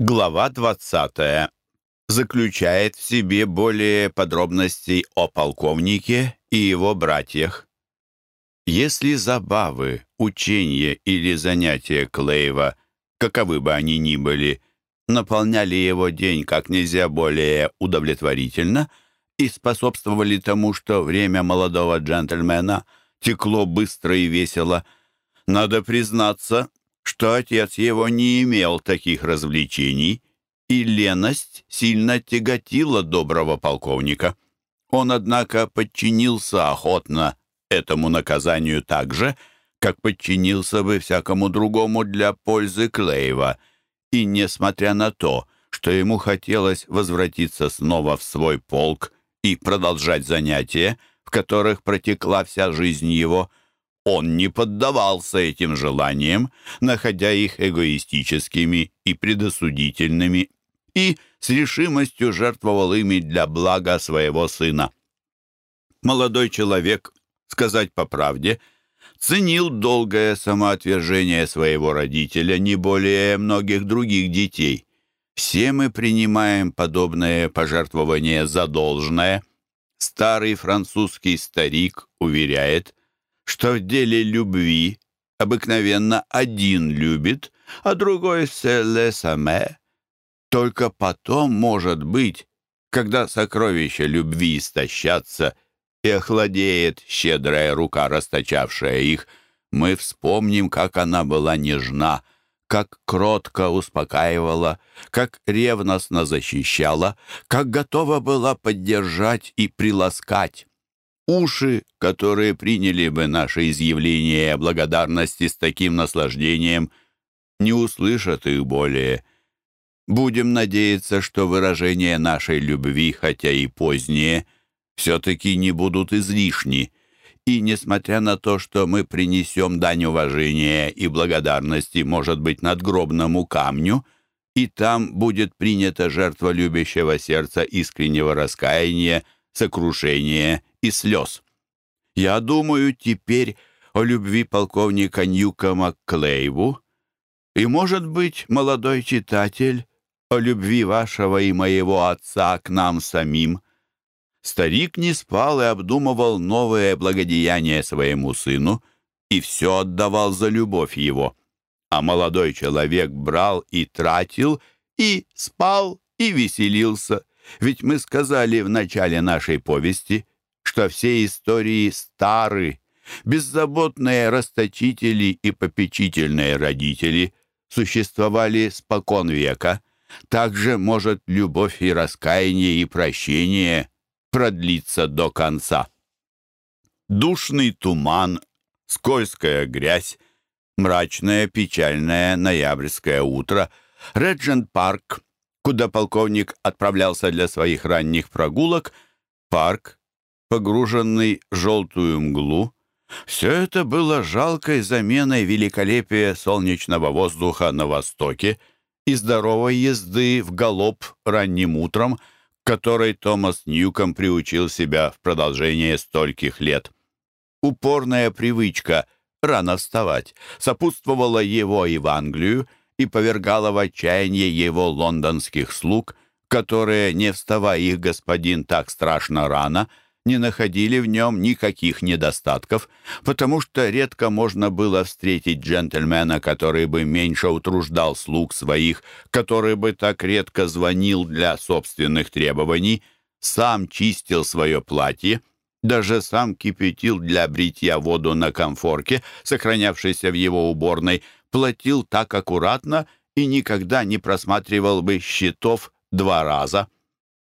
Глава 20 заключает в себе более подробностей о полковнике и его братьях. Если забавы, учения или занятия Клейва, каковы бы они ни были, наполняли его день как нельзя более удовлетворительно и способствовали тому, что время молодого джентльмена текло быстро и весело, надо признаться, что отец его не имел таких развлечений, и леность сильно тяготила доброго полковника. Он, однако, подчинился охотно этому наказанию так же, как подчинился бы всякому другому для пользы Клейва, и, несмотря на то, что ему хотелось возвратиться снова в свой полк и продолжать занятия, в которых протекла вся жизнь его, — он не поддавался этим желаниям, находя их эгоистическими и предосудительными, и с решимостью жертвовал ими для блага своего сына. Молодой человек, сказать по правде, ценил долгое самоотвержение своего родителя не более многих других детей. Все мы принимаем подобное пожертвование за должное. Старый французский старик уверяет – что в деле любви обыкновенно один любит, а другой «селе саме». Только потом, может быть, когда сокровища любви истощатся и охладеет щедрая рука, расточавшая их, мы вспомним, как она была нежна, как кротко успокаивала, как ревностно защищала, как готова была поддержать и приласкать. Уши, которые приняли бы наше изъявление благодарности с таким наслаждением, не услышат их более. Будем надеяться, что выражения нашей любви, хотя и поздние, все-таки не будут излишни. И несмотря на то, что мы принесем дань уважения и благодарности, может быть, надгробному камню, и там будет принята жертва любящего сердца искреннего раскаяния, сокрушения и слез. Я думаю теперь о любви полковника Ньюкома к Клейву, и, может быть, молодой читатель, о любви вашего и моего отца к нам самим. Старик не спал и обдумывал новое благодеяние своему сыну и все отдавал за любовь его. А молодой человек брал и тратил, и спал, и веселился. Ведь мы сказали в начале нашей повести — что все истории стары, беззаботные расточители и попечительные родители существовали спокон века. Также может любовь и раскаяние и прощение продлиться до конца. Душный туман, скользкая грязь, мрачное печальное ноябрьское утро, Реджент-парк, куда полковник отправлялся для своих ранних прогулок, парк, погруженный в желтую мглу, все это было жалкой заменой великолепия солнечного воздуха на востоке и здоровой езды в галоп ранним утром, которой Томас Ньюком приучил себя в продолжение стольких лет. Упорная привычка рано вставать сопутствовала его и в Англию и повергала в отчаяние его лондонских слуг, которые, не вставая их господин так страшно рано, — не находили в нем никаких недостатков, потому что редко можно было встретить джентльмена, который бы меньше утруждал слуг своих, который бы так редко звонил для собственных требований, сам чистил свое платье, даже сам кипятил для бритья воду на комфорке, сохранявшейся в его уборной, платил так аккуратно и никогда не просматривал бы счетов два раза.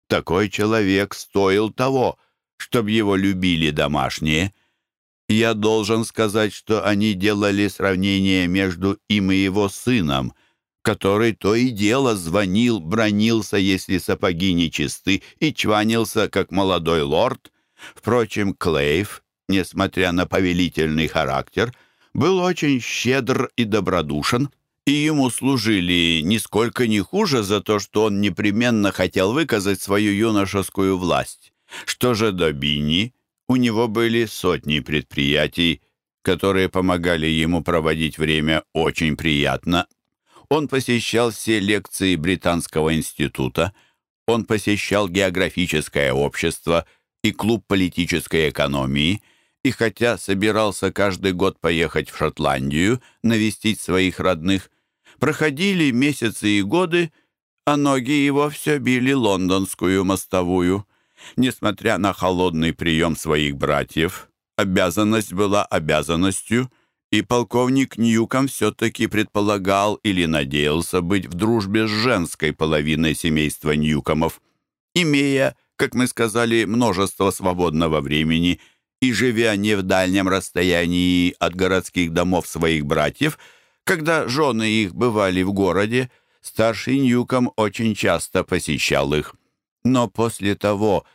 Такой человек стоил того — чтобы его любили домашние. Я должен сказать, что они делали сравнение между им и его сыном, который то и дело звонил, бронился, если сапоги нечисты, и чванился, как молодой лорд. Впрочем, Клейв, несмотря на повелительный характер, был очень щедр и добродушен, и ему служили нисколько не хуже за то, что он непременно хотел выказать свою юношескую власть. Что же до Бини, у него были сотни предприятий, которые помогали ему проводить время очень приятно. Он посещал все лекции Британского института, он посещал географическое общество и клуб политической экономии, и хотя собирался каждый год поехать в Шотландию, навестить своих родных, проходили месяцы и годы, а ноги его все били лондонскую мостовую. Несмотря на холодный прием своих братьев, обязанность была обязанностью — и полковник Ньюком все-таки предполагал или надеялся быть в дружбе с женской половиной семейства Ньюкомов. Имея, как мы сказали, множество свободного времени и живя не в дальнем расстоянии от городских домов своих братьев, когда жены их бывали в городе, старший Ньюком очень часто посещал их. Но после того,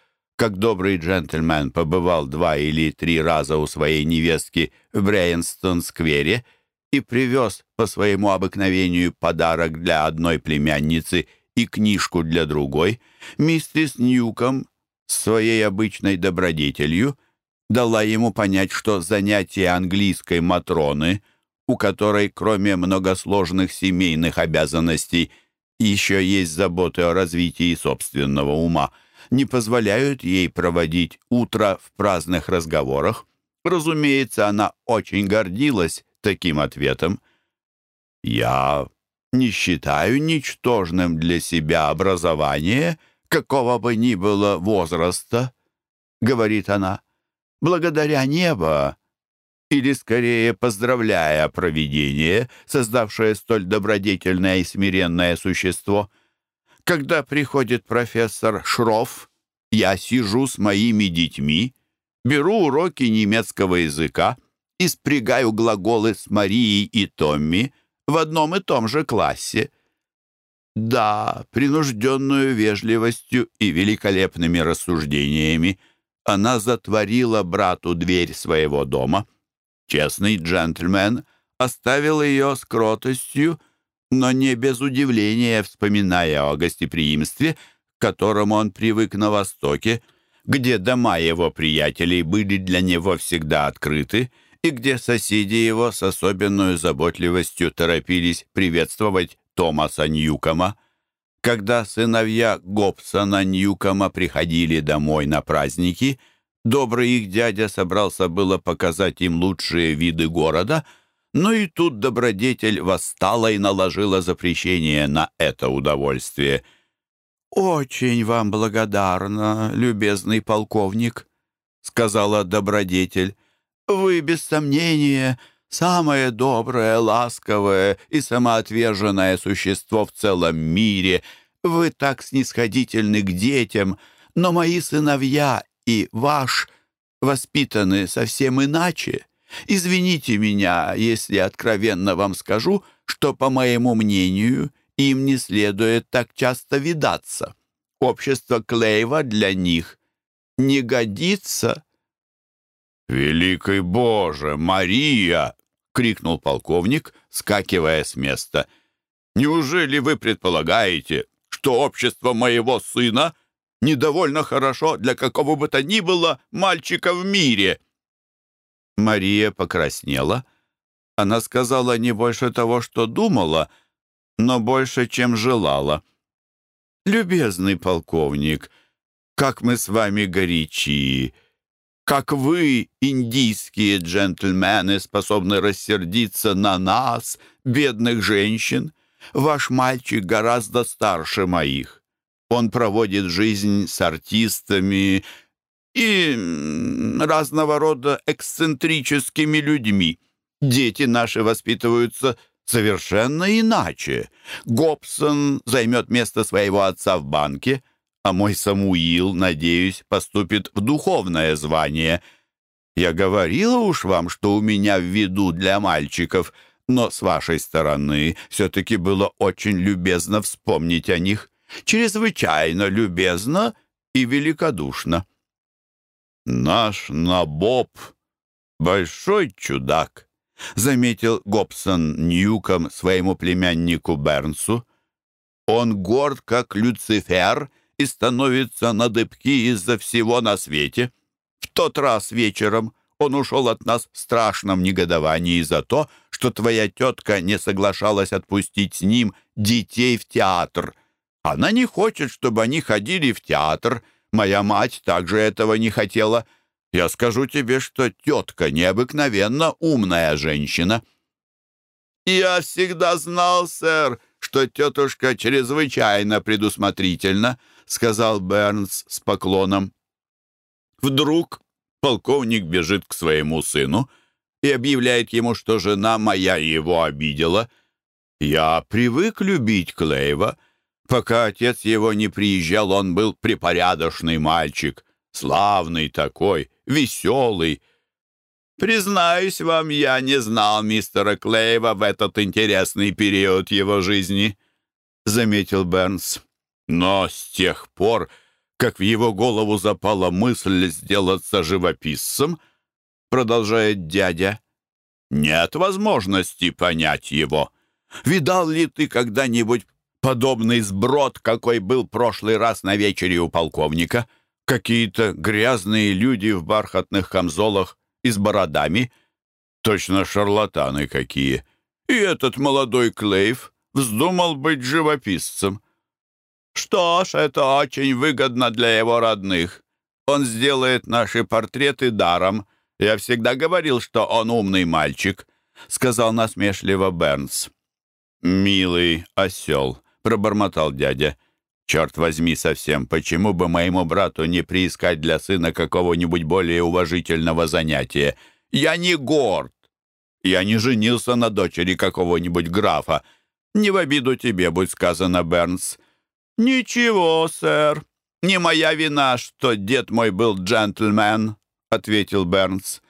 как добрый джентльмен побывал два или три раза у своей невестки в Брейнстон-сквере и привез по своему обыкновению подарок для одной племянницы и книжку для другой, миссис Ньюком своей обычной добродетелью дала ему понять, что занятие английской Матроны, у которой, кроме многосложных семейных обязанностей, еще есть заботы о развитии собственного ума – не позволяют ей проводить утро в праздных разговорах. Разумеется, она очень гордилась таким ответом. «Я не считаю ничтожным для себя образование, какого бы ни было возраста», — говорит она, — «благодаря небо, или скорее поздравляя провидение, создавшее столь добродетельное и смиренное существо». Когда приходит профессор Шроф, я сижу с моими детьми, беру уроки немецкого языка и спрягаю глаголы с Марией и Томми в одном и том же классе. Да, принужденную вежливостью и великолепными рассуждениями она затворила брату дверь своего дома. Честный джентльмен оставил ее с кротостью, но не без удивления, вспоминая о гостеприимстве, к которому он привык на Востоке, где дома его приятелей были для него всегда открыты, и где соседи его с особенной заботливостью торопились приветствовать Томаса Ньюкома. Когда сыновья Гобсона Ньюкома приходили домой на праздники, добрый их дядя собрался было показать им лучшие виды города — но и тут добродетель восстала и наложила запрещение на это удовольствие. «Очень вам благодарна, любезный полковник», — сказала добродетель. «Вы, без сомнения, самое доброе, ласковое и самоотверженное существо в целом мире. Вы так снисходительны к детям, но мои сыновья и ваш воспитаны совсем иначе». Извините меня, если откровенно вам скажу, что, по моему мнению, им не следует так часто видаться. Общество Клейва для них не годится». «Великий Боже, Мария!» — крикнул полковник, скакивая с места. «Неужели вы предполагаете, что общество моего сына недовольно хорошо для какого бы то ни было мальчика в мире?» Мария покраснела. Она сказала не больше того, что думала, но больше, чем желала. «Любезный полковник, как мы с вами горячи! Как вы, индийские джентльмены, способны рассердиться на нас, бедных женщин! Ваш мальчик гораздо старше моих. Он проводит жизнь с артистами, и разного рода эксцентрическими людьми. Дети наши воспитываются совершенно иначе. Гобсон займет место своего отца в банке, а мой Самуил, надеюсь, поступит в духовное звание. Я говорила уж вам, что у меня в виду для мальчиков, но с вашей стороны все-таки было очень любезно вспомнить о них. Чрезвычайно любезно и великодушно. «Наш Набоб — большой чудак», — заметил Гобсон Ньюком своему племяннику Бернсу. «Он горд, как Люцифер, и становится на дыбки из-за всего на свете. В тот раз вечером Он ушел от нас в страшном негодовании за то, что твоя тетка не соглашалась отпустить с ним детей в театр. Она не хочет, чтобы они ходили в театр. Моя мать также этого не хотела. Я скажу тебе, что тетка необыкновенно умная женщина». «Я всегда знал, сэр, что тетушка чрезвычайно предусмотрительна», сказал Бернс с поклоном. Вдруг полковник бежит к своему сыну и объявляет ему, что жена моя его обидела. Я привык любить Клейва. Пока отец его не приезжал, он был припорядочный мальчик, славный такой, веселый. Признаюсь вам, я не знал мистера Клейва в этот интересный период его жизни, — заметил Бернс. Но с тех пор, как в его голову запала мысль сделаться живописцем, продолжает дядя, нет возможности понять его. Видал ли ты когда-нибудь подобный сброд, какой был прошлый раз на вечере у полковника? Какие-то грязные люди в бархатных камзолах и с бородами? Точно шарлатаны какие. И этот молодой Клейв вздумал быть живописцем. Что ж, это очень выгодно для его родных. Он сделает наши портреты даром. Я всегда говорил, что он умный мальчик», — сказал насмешливо Бернс. «Милый осел», — пробормотал дядя. «Черт возьми совсем, почему бы моему брату не приискать для сына какого-нибудь более уважительного занятия? Я не горд. Я не женился на дочери какого-нибудь графа. Не в обиду тебе, будь сказано, Бернс. «Ничего, сэр. Не моя вина, что дед мой был джентльмен», — ответил Бернс.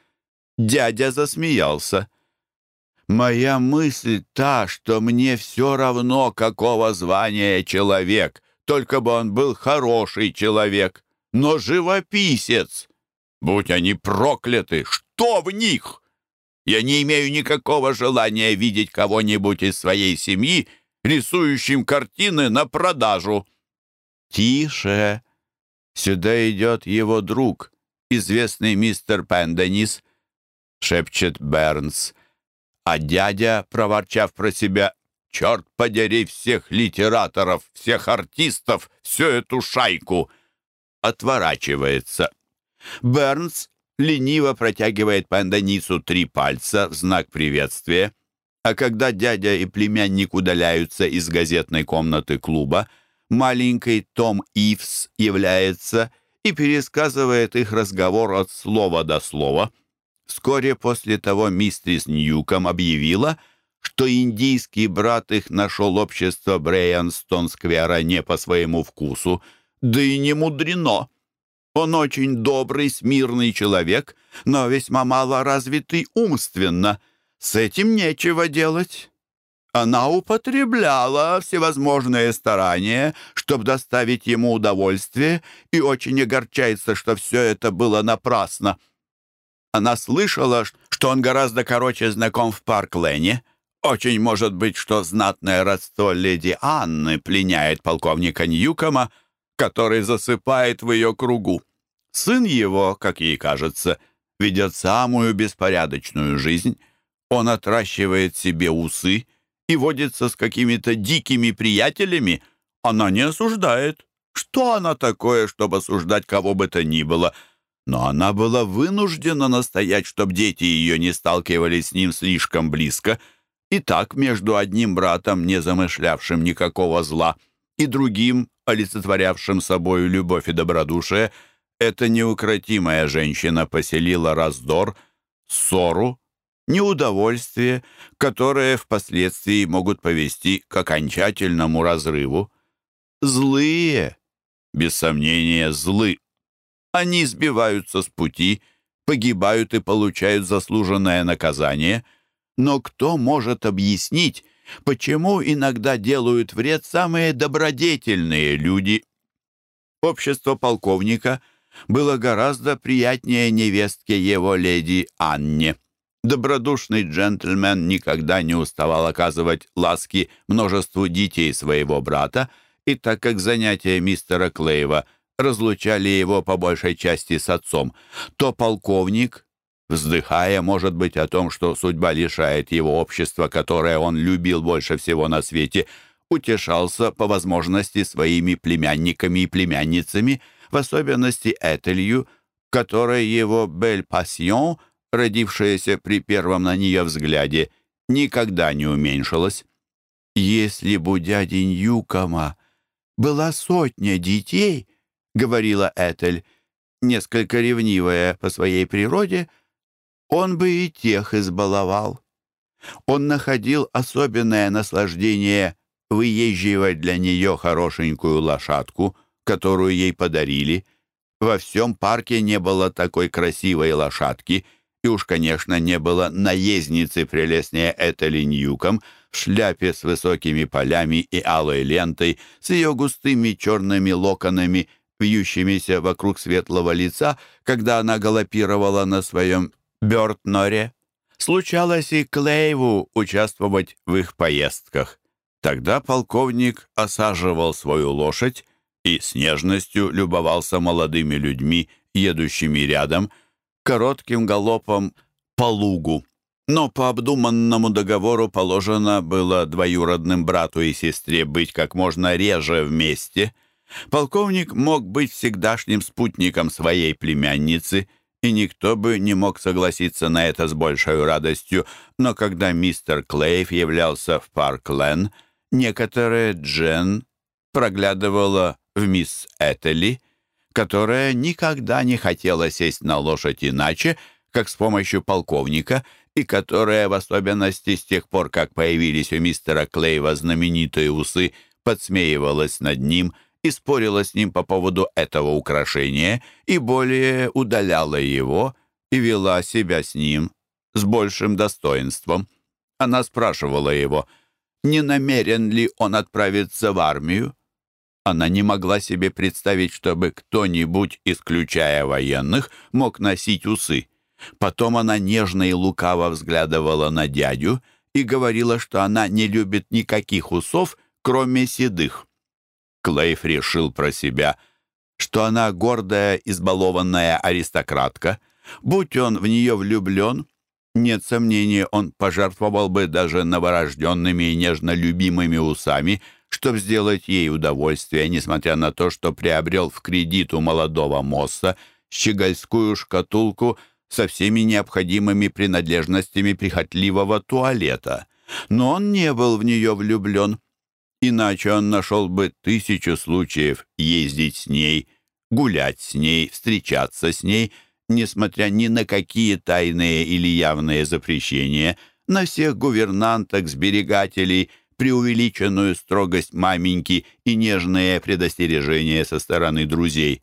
Дядя засмеялся. «Моя мысль та, что мне все равно, какого звания человек, только бы он был хороший человек, но живописец. Будь они прокляты, что в них? Я не имею никакого желания видеть кого-нибудь из своей семьи, рисующим картины на продажу. «Тише! Сюда идет его друг, известный мистер Пенденис», — шепчет Бернс. А дядя, проворчав про себя, «Черт подери всех литераторов, всех артистов, всю эту шайку!» отворачивается. Бернс лениво протягивает Пенденису три пальца в знак приветствия. А когда дядя и племянник удаляются из газетной комнаты клуба, маленький Том Ивс является и пересказывает их разговор от слова до слова. Вскоре после того мистрис Ньюком объявила, что индийский брат их нашел общество Брейанстон-сквера не по своему вкусу, да и не мудрено. Он очень добрый, смирный человек, но весьма мало развитый умственно — с этим нечего делать. Она употребляла всевозможные старания, чтобы доставить ему удовольствие, и очень огорчается, что все это было напрасно. Она слышала, что он гораздо короче знаком в Парк-Лене. Очень может быть, что знатное родство леди Анны пленяет полковника Ньюкома, который засыпает в ее кругу. Сын его, как ей кажется, ведет самую беспорядочную жизнь, он отращивает себе усы и водится с какими-то дикими приятелями. Она не осуждает. Что она такое, чтобы осуждать кого бы то ни было? Но она была вынуждена настоять, чтобы дети ее не сталкивались с ним слишком близко. И так между одним братом, не замышлявшим никакого зла, и другим, олицетворявшим собою любовь и добродушие, эта неукротимая женщина поселила раздор, ссору неудовольствие, которые впоследствии могут повести к окончательному разрыву. Злые, без сомнения, злы. Они сбиваются с пути, погибают и получают заслуженное наказание. Но кто может объяснить, почему иногда делают вред самые добродетельные люди? Общество полковника было гораздо приятнее невестке его леди Анне. Добродушный джентльмен никогда не уставал оказывать ласки множеству детей своего брата, и так как занятия мистера Клейва разлучали его по большей части с отцом, то полковник, вздыхая, может быть, о том, что судьба лишает его общества, которое он любил больше всего на свете, утешался по возможности своими племянниками и племянницами, в особенности Этелью, которой его «Бель-Пассион», родившаяся при первом на нее взгляде, никогда не уменьшилась. «Если бы у дяди Ньюкома была сотня детей», — говорила Этель, несколько ревнивая по своей природе, он бы и тех избаловал. Он находил особенное наслаждение выезживать для нее хорошенькую лошадку, которую ей подарили. Во всем парке не было такой красивой лошадки, и уж, конечно, не было наездницы прелестнее Этели Ньюком в шляпе с высокими полями и алой лентой, с ее густыми черными локонами, вьющимися вокруг светлого лица, когда она галопировала на своем Бёртноре. Случалось и Клейву участвовать в их поездках. Тогда полковник осаживал свою лошадь и с нежностью любовался молодыми людьми, едущими рядом, коротким галопом по лугу. Но по обдуманному договору положено было двоюродным брату и сестре быть как можно реже вместе. Полковник мог быть всегдашним спутником своей племянницы — и никто бы не мог согласиться на это с большей радостью, но когда мистер Клейв являлся в парк Лен, некоторая Джен проглядывала в мисс Этели, которая никогда не хотела сесть на лошадь иначе, как с помощью полковника, и которая, в особенности с тех пор, как появились у мистера Клейва знаменитые усы, подсмеивалась над ним – и спорила с ним по поводу этого украшения и более удаляла его и вела себя с ним с большим достоинством. Она спрашивала его, не намерен ли он отправиться в армию. Она не могла себе представить, чтобы кто-нибудь, исключая военных, мог носить усы. Потом она нежно и лукаво взглядывала на дядю и говорила, что она не любит никаких усов, кроме седых. Клейф решил про себя, что она гордая, избалованная аристократка. Будь он в нее влюблен, нет сомнения, он пожертвовал бы даже новорожденными и нежно любимыми усами, чтобы сделать ей удовольствие, несмотря на то, что приобрел в кредит у молодого Мосса щегольскую шкатулку со всеми необходимыми принадлежностями прихотливого туалета. Но он не был в нее влюблен. Иначе он нашел бы тысячу случаев ездить с ней, гулять с ней, встречаться с ней, несмотря ни на какие тайные или явные запрещения, на всех гувернанток, сберегателей, преувеличенную строгость маменьки и нежные предостережения со стороны друзей.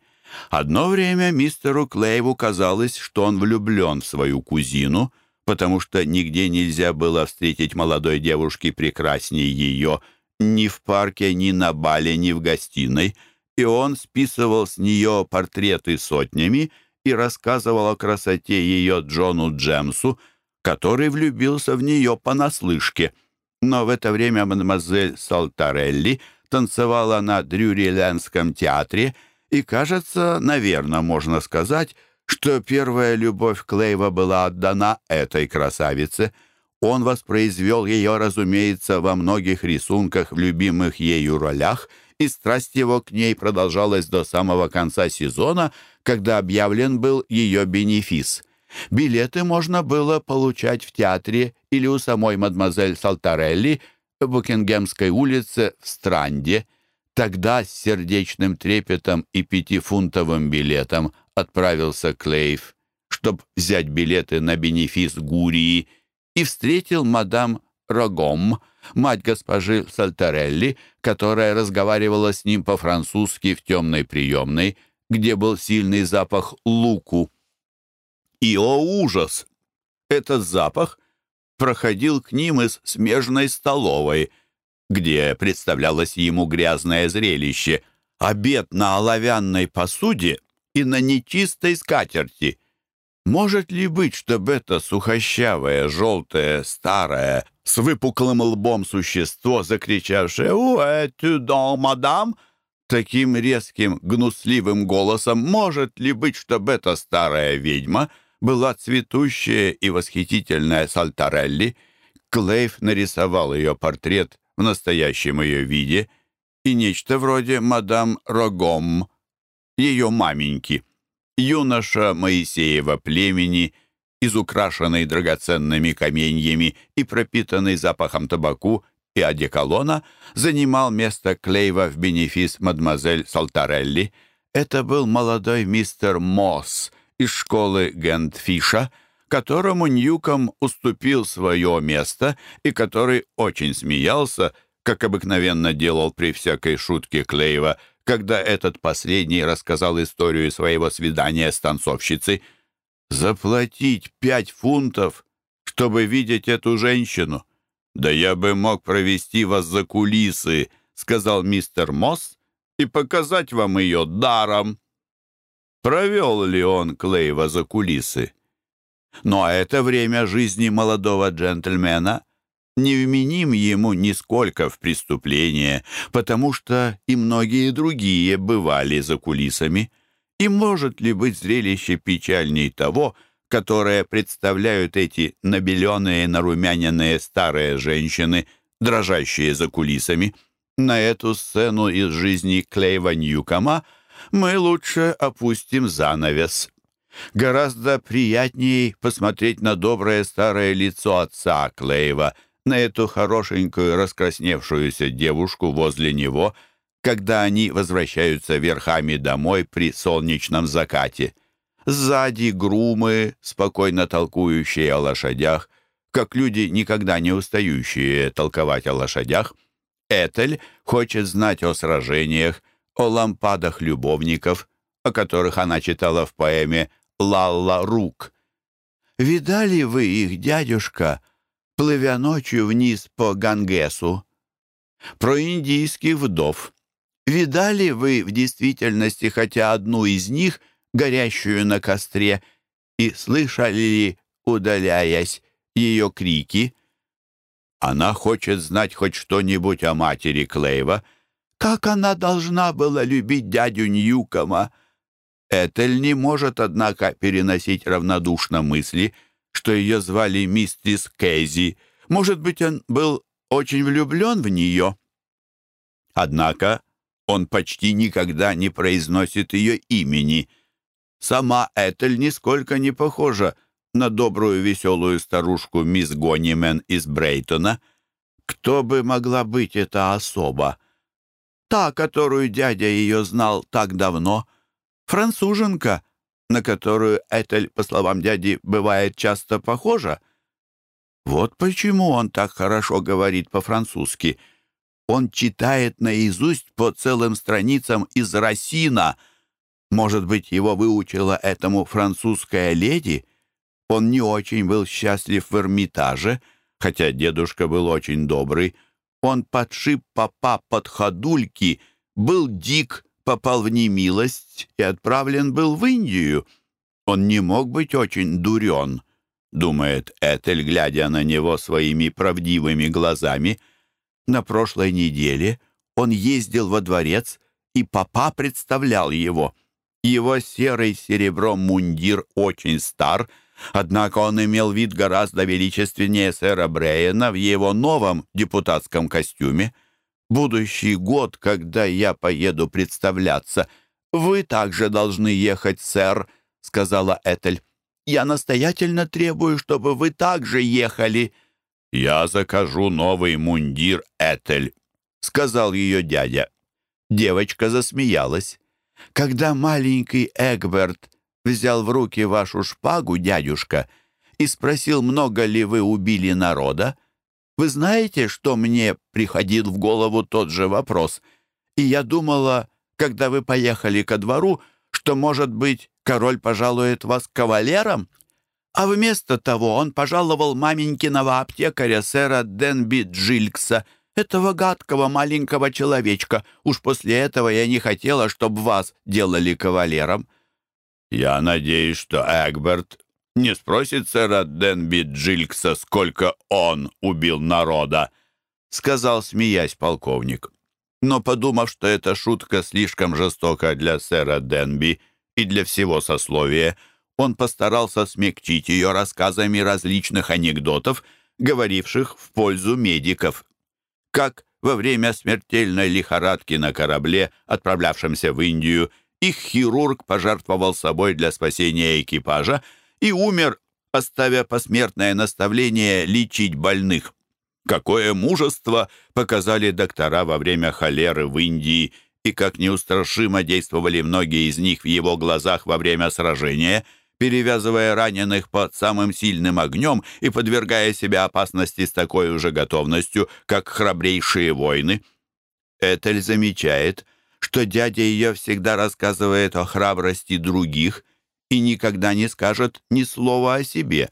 Одно время мистеру Клейву казалось, что он влюблен в свою кузину, потому что нигде нельзя было встретить молодой девушки прекрасней ее – ни в парке, ни на бале, ни в гостиной, и он списывал с нее портреты сотнями и рассказывал о красоте ее Джону Джемсу, который влюбился в нее понаслышке. Но в это время мадемуазель Салтарелли танцевала на Дрюрилендском театре, и, кажется, наверное, можно сказать, что первая любовь Клейва была отдана этой красавице — он воспроизвел ее, разумеется, во многих рисунках в любимых ею ролях, и страсть его к ней продолжалась до самого конца сезона, когда объявлен был ее бенефис. Билеты можно было получать в театре или у самой мадемуазель Салтарелли в Букингемской улице в Странде. Тогда с сердечным трепетом и пятифунтовым билетом отправился Клейв, чтобы взять билеты на бенефис Гурии – и встретил мадам Рогом, мать госпожи Сальтарелли, которая разговаривала с ним по-французски в темной приемной, где был сильный запах луку. И, о ужас! Этот запах проходил к ним из смежной столовой, где представлялось ему грязное зрелище, обед на оловянной посуде и на нечистой скатерти — может ли быть, чтобы это сухощавое, желтое, старое, с выпуклым лбом существо, закричавшее «У, это дом, мадам!» таким резким, гнусливым голосом, может ли быть, чтобы эта старая ведьма была цветущая и восхитительная Сальтарелли. Клейв нарисовал ее портрет в настоящем ее виде и нечто вроде мадам Рогом, ее маменьки. Юноша Моисеева племени, изукрашенный драгоценными каменьями и пропитанный запахом табаку и одеколона, занимал место Клейва в бенефис мадемуазель Салтарелли. Это был молодой мистер Мосс из школы Гентфиша, которому Ньюком уступил свое место и который очень смеялся, как обыкновенно делал при всякой шутке Клейва, когда этот последний рассказал историю своего свидания с танцовщицей. «Заплатить пять фунтов, чтобы видеть эту женщину? Да я бы мог провести вас за кулисы», — сказал мистер Мосс, «и показать вам ее даром». Провел ли он Клейва за кулисы? Но это время жизни молодого джентльмена не вменим ему нисколько в преступление, потому что и многие другие бывали за кулисами. И может ли быть зрелище печальней того, которое представляют эти набеленные, нарумяненные старые женщины, дрожащие за кулисами? На эту сцену из жизни Клейва Ньюкома мы лучше опустим занавес. Гораздо приятнее посмотреть на доброе старое лицо отца Клейва, на эту хорошенькую раскрасневшуюся девушку возле него, когда они возвращаются верхами домой при солнечном закате. Сзади грумы, спокойно толкующие о лошадях, как люди, никогда не устающие толковать о лошадях. Этель хочет знать о сражениях, о лампадах любовников, о которых она читала в поэме «Лалла Рук». «Видали вы их, дядюшка, плывя ночью вниз по Гангесу?» «Про индийских вдов. Видали вы в действительности хотя одну из них, горящую на костре, и слышали ли, удаляясь, ее крики?» Она хочет знать хоть что-нибудь о матери Клейва — как она должна была любить дядю Ньюкома? Этель не может, однако, переносить равнодушно мысли, что ее звали миссис Кейзи. Может быть, он был очень влюблен в нее. Однако он почти никогда не произносит ее имени. Сама Этель нисколько не похожа на добрую веселую старушку мисс Гонимен из Брейтона. Кто бы могла быть эта особа? Та, которую дядя ее знал так давно. Француженка, на которую Этель, по словам дяди, бывает часто похожа. Вот почему он так хорошо говорит по-французски. Он читает наизусть по целым страницам из Росина. Может быть, его выучила этому французская леди? Он не очень был счастлив в Эрмитаже, хотя дедушка был очень добрый, он подшиб папа под ходульки, был дик, попал в немилость и отправлен был в Индию. Он не мог быть очень дурен, думает Этель, глядя на него своими правдивыми глазами. На прошлой неделе он ездил во дворец, и папа представлял его. Его серый серебром мундир очень стар — Однако он имел вид гораздо величественнее сэра Брейена в его новом депутатском костюме. «Будущий год, когда я поеду представляться, вы также должны ехать, сэр», — сказала Этель. «Я настоятельно требую, чтобы вы также ехали». «Я закажу новый мундир, Этель», — сказал ее дядя. Девочка засмеялась. Когда маленький Эгберт взял в руки вашу шпагу, дядюшка, и спросил, много ли вы убили народа, вы знаете, что мне приходил в голову тот же вопрос, и я думала, когда вы поехали ко двору, что, может быть, король пожалует вас кавалером? А вместо того он пожаловал маменькиного аптекаря сэра Денби Джилькса, этого гадкого маленького человечка. Уж после этого я не хотела, чтобы вас делали кавалером. «Я надеюсь, что Эгберт не спросит сэра Денби Джилькса, сколько он убил народа», — сказал, смеясь полковник. Но, подумав, что эта шутка слишком жестока для сэра Денби и для всего сословия, он постарался смягчить ее рассказами различных анекдотов, говоривших в пользу медиков. Как во время смертельной лихорадки на корабле, отправлявшемся в Индию, их хирург пожертвовал собой для спасения экипажа и умер, оставя посмертное наставление лечить больных. Какое мужество показали доктора во время холеры в Индии и как неустрашимо действовали многие из них в его глазах во время сражения – перевязывая раненых под самым сильным огнем и подвергая себя опасности с такой уже готовностью, как храбрейшие воины. Этель замечает, что дядя ее всегда рассказывает о храбрости других и никогда не скажет ни слова о себе.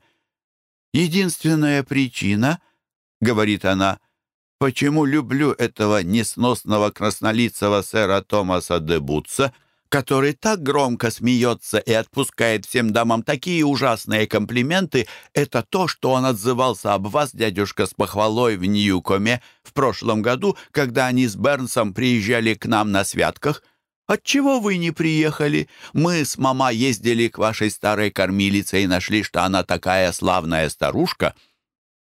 «Единственная причина, — говорит она, — почему люблю этого несносного краснолицего сэра Томаса де Бутса — который так громко смеется и отпускает всем дамам такие ужасные комплименты, это то, что он отзывался об вас, дядюшка, с похвалой в Ньюкоме в прошлом году, когда они с Бернсом приезжали к нам на святках. Отчего вы не приехали? Мы с мама ездили к вашей старой кормилице и нашли, что она такая славная старушка».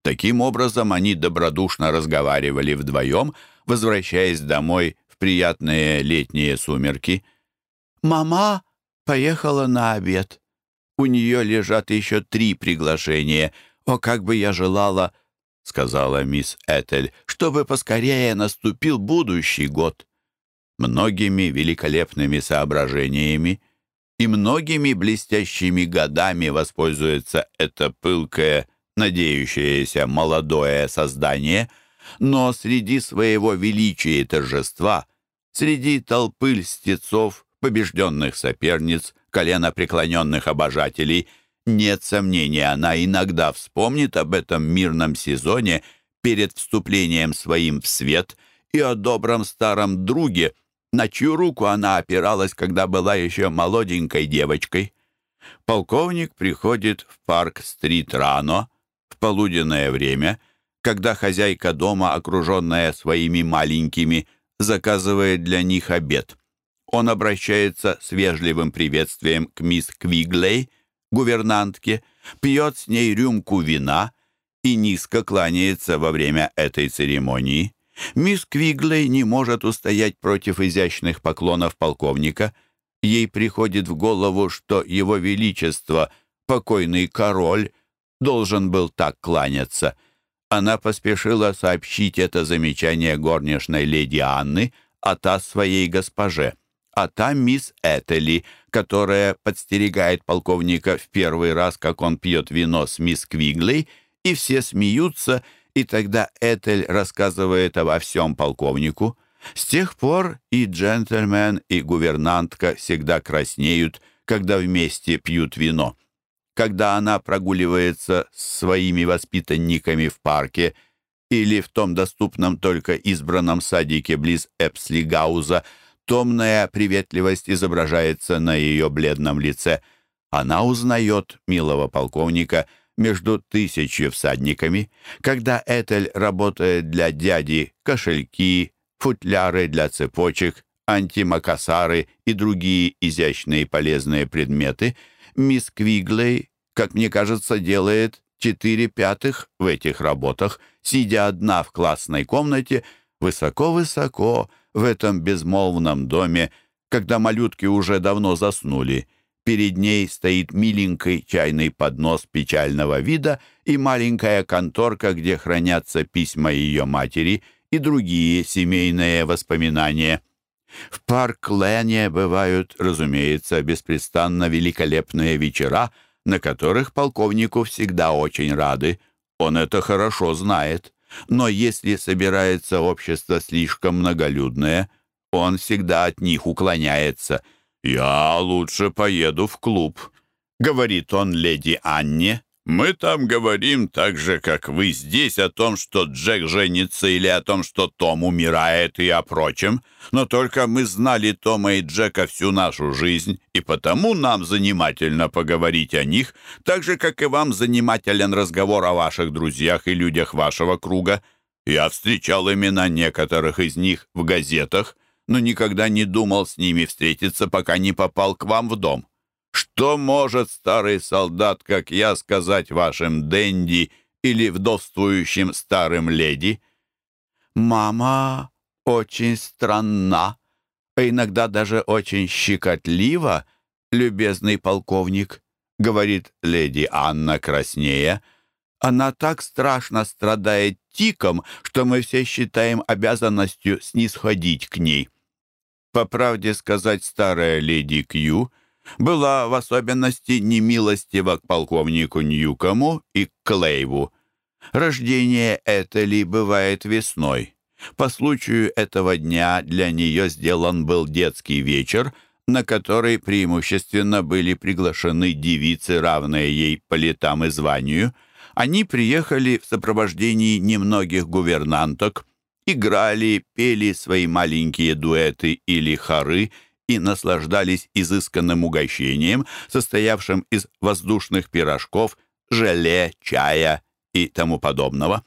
Таким образом, они добродушно разговаривали вдвоем, возвращаясь домой в приятные летние сумерки – «Мама поехала на обед. У нее лежат еще три приглашения. О, как бы я желала, — сказала мисс Этель, — чтобы поскорее наступил будущий год». Многими великолепными соображениями и многими блестящими годами воспользуется это пылкое, надеющееся молодое создание, но среди своего величия и торжества, среди толпы льстецов, побежденных соперниц, колено преклоненных обожателей. Нет сомнения, она иногда вспомнит об этом мирном сезоне перед вступлением своим в свет и о добром старом друге, на чью руку она опиралась, когда была еще молоденькой девочкой. Полковник приходит в парк-стрит рано, в полуденное время, когда хозяйка дома, окруженная своими маленькими, заказывает для них обед. Он обращается с вежливым приветствием к мисс Квиглей, гувернантке, пьет с ней рюмку вина и низко кланяется во время этой церемонии. Мисс Квиглей не может устоять против изящных поклонов полковника. Ей приходит в голову, что его величество, покойный король, должен был так кланяться. Она поспешила сообщить это замечание горничной леди Анны, а та своей госпоже а та мисс Этели, которая подстерегает полковника в первый раз, как он пьет вино с мисс Квиглей, и все смеются, и тогда Этель рассказывает обо всем полковнику. С тех пор и джентльмен, и гувернантка всегда краснеют, когда вместе пьют вино. Когда она прогуливается с своими воспитанниками в парке или в том доступном только избранном садике близ Эпслигауза, Томная приветливость изображается на ее бледном лице. Она узнает милого полковника между тысячью всадниками. Когда Этель работает для дяди кошельки, футляры для цепочек, антимакасары и другие изящные полезные предметы, мисс Квиглей, как мне кажется, делает четыре пятых в этих работах, сидя одна в классной комнате, высоко-высоко, в этом безмолвном доме, когда малютки уже давно заснули. Перед ней стоит миленький чайный поднос печального вида и маленькая конторка, где хранятся письма ее матери и другие семейные воспоминания. В парк-лене бывают, разумеется, беспрестанно великолепные вечера, на которых полковнику всегда очень рады. Он это хорошо знает. Но если собирается общество слишком многолюдное, он всегда от них уклоняется. «Я лучше поеду в клуб», — говорит он леди Анне. «Мы там говорим так же, как вы здесь, о том, что Джек женится или о том, что Том умирает и о прочем. Но только мы знали Тома и Джека всю нашу жизнь, и потому нам занимательно поговорить о них, так же, как и вам занимателен разговор о ваших друзьях и людях вашего круга. Я встречал имена некоторых из них в газетах, но никогда не думал с ними встретиться, пока не попал к вам в дом. Что может старый солдат, как я, сказать вашим денди или вдовствующим старым леди? Мама очень странна, а иногда даже очень щекотлива, любезный полковник, говорит леди Анна краснея. Она так страшно страдает тиком, что мы все считаем обязанностью снисходить к ней. По правде сказать, старая леди Кью была в особенности немилостива к полковнику Ньюкому и к Клейву. Рождение Этели бывает весной. По случаю этого дня для нее сделан был детский вечер, на который преимущественно были приглашены девицы, равные ей по летам и званию. Они приехали в сопровождении немногих гувернанток, играли, пели свои маленькие дуэты или хоры и наслаждались изысканным угощением, состоявшим из воздушных пирожков, желе, чая и тому подобного.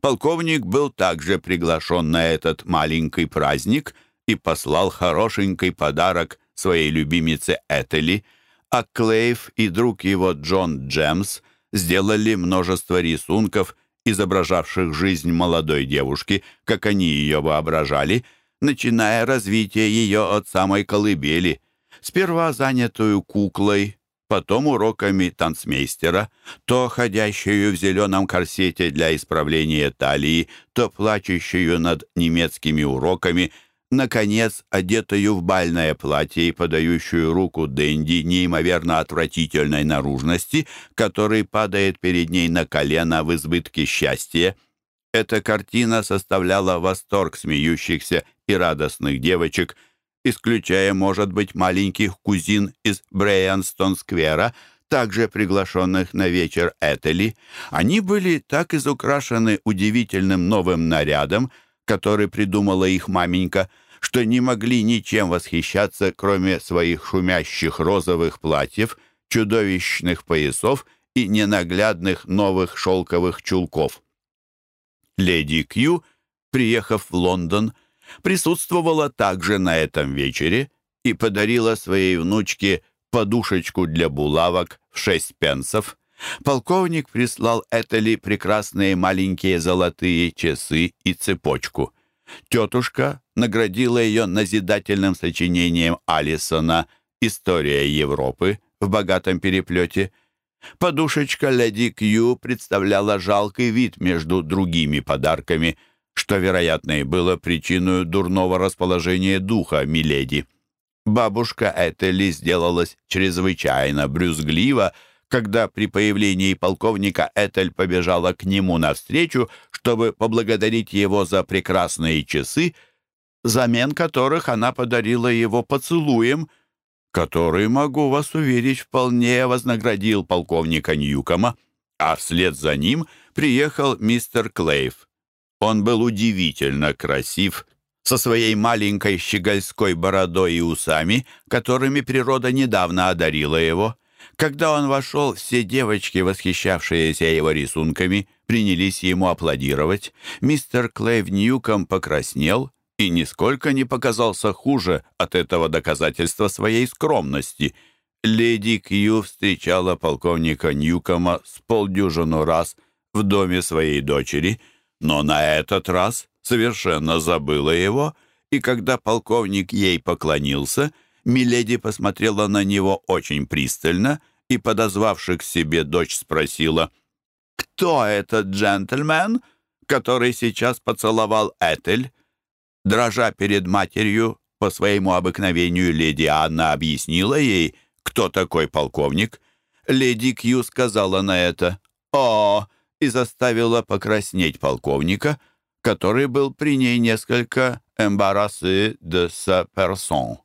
Полковник был также приглашен на этот маленький праздник и послал хорошенький подарок своей любимице Этели, а Клейв и друг его Джон Джемс сделали множество рисунков, изображавших жизнь молодой девушки, как они ее воображали, начиная развитие ее от самой колыбели, сперва занятую куклой, потом уроками танцмейстера, то ходящую в зеленом корсете для исправления талии, то плачущую над немецкими уроками, наконец, одетую в бальное платье и подающую руку Дэнди неимоверно отвратительной наружности, который падает перед ней на колено в избытке счастья. Эта картина составляла восторг смеющихся и радостных девочек – исключая, может быть, маленьких кузин из Брейанстон-сквера, также приглашенных на вечер Этели. Они были так изукрашены удивительным новым нарядом, который придумала их маменька, что не могли ничем восхищаться, кроме своих шумящих розовых платьев, чудовищных поясов и ненаглядных новых шелковых чулков. Леди Кью, приехав в Лондон, присутствовала также на этом вечере и подарила своей внучке подушечку для булавок в шесть пенсов. Полковник прислал Этели прекрасные маленькие золотые часы и цепочку. Тетушка наградила ее назидательным сочинением Алисона «История Европы» в богатом переплете. Подушечка леди Кью представляла жалкий вид между другими подарками – что, вероятно, и было причиной дурного расположения духа Миледи. Бабушка Этели сделалась чрезвычайно брюзглива, когда при появлении полковника Этель побежала к нему навстречу, чтобы поблагодарить его за прекрасные часы, замен которых она подарила его поцелуем, который, могу вас уверить, вполне вознаградил полковника Ньюкома, а вслед за ним приехал мистер Клейв. Он был удивительно красив, со своей маленькой щегольской бородой и усами, которыми природа недавно одарила его. Когда он вошел, все девочки, восхищавшиеся его рисунками, принялись ему аплодировать. Мистер Клейв Ньюком покраснел и нисколько не показался хуже от этого доказательства своей скромности. Леди Кью встречала полковника Ньюкома с полдюжину раз в доме своей дочери — но на этот раз совершенно забыла его, и когда полковник ей поклонился, Миледи посмотрела на него очень пристально и, подозвавши к себе дочь, спросила, «Кто этот джентльмен, который сейчас поцеловал Этель?» Дрожа перед матерью, по своему обыкновению леди Анна объяснила ей, кто такой полковник. Леди Кью сказала на это, «О, и заставила покраснеть полковника, который был при ней несколько «эмбарасы de sa personne».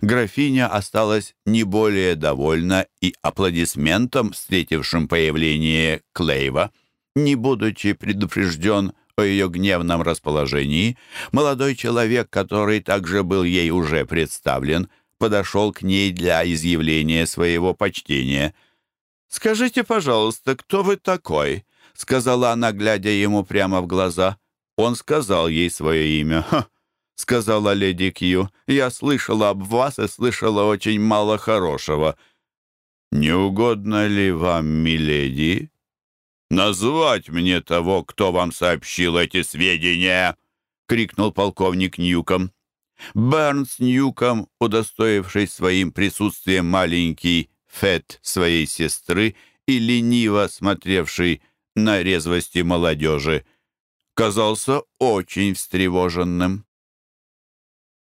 Графиня осталась не более довольна и аплодисментом, встретившим появление Клейва. Не будучи предупрежден о ее гневном расположении, молодой человек, который также был ей уже представлен, подошел к ней для изъявления своего почтения. «Скажите, пожалуйста, кто вы такой?» — сказала она, глядя ему прямо в глаза. Он сказал ей свое имя. «Ха!» — сказала леди Кью. «Я слышала об вас и слышала очень мало хорошего. «Не угодно ли вам, миледи, назвать мне того, кто вам сообщил эти сведения?» — крикнул полковник Ньюком. Бернс Ньюком, удостоившись своим присутствием маленький фет своей сестры и лениво смотревший на резвости молодежи, казался очень встревоженным.